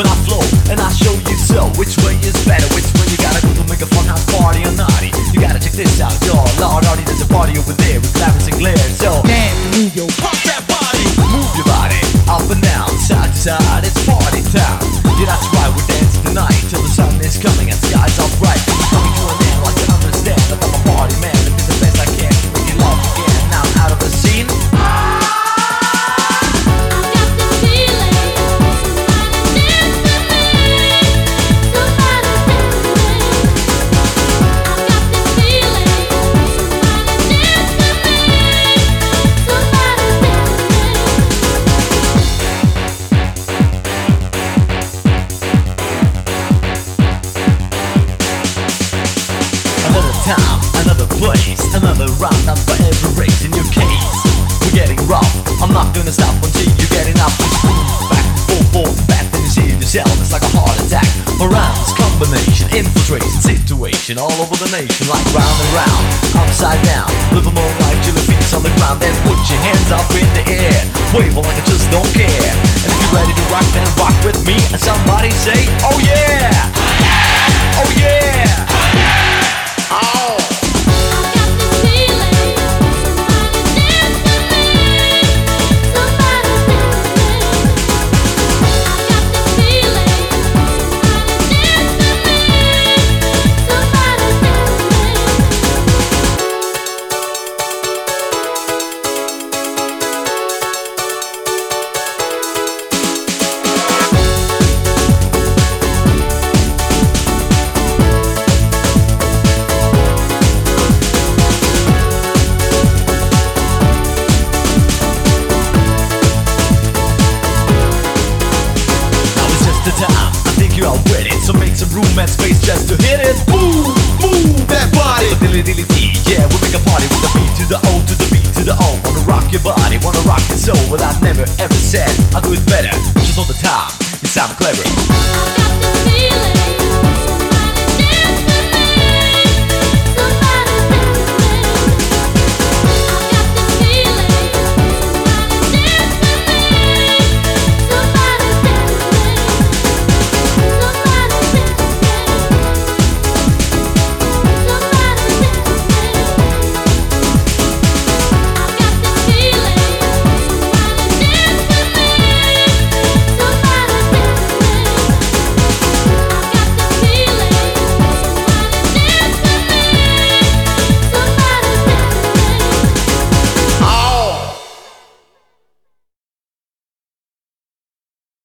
when I flow and I show you so. Which way is better? Which way you gotta go to make a fun house party or naughty? You gotta check this out, yo. Lord, Artie, there's a party over there with Clarence and Glare. So Dance, move your place, another round up for every race in your case. We're getting rough. I'm not gonna stop until you get enough. Back, forth, forth, back, then you see yourself. It's like a heart attack. Around combination, infiltration, situation all over the nation, like round and round, upside down. Live a more life till the feet's on the ground. Then put your hands up in the air, wave like I just don't care. And if you're ready to rock, then rock with me. And somebody say, Oh yeah, the time. I think you're all ready. So make some room and space just to hit it. Move, move that body. Dilly dilly dee. Yeah, we make a party with the B to the O to the B to the O. Wanna rock your body, wanna rock your soul. Well, I never ever said I'll do it better. Just all the time. You sound clever.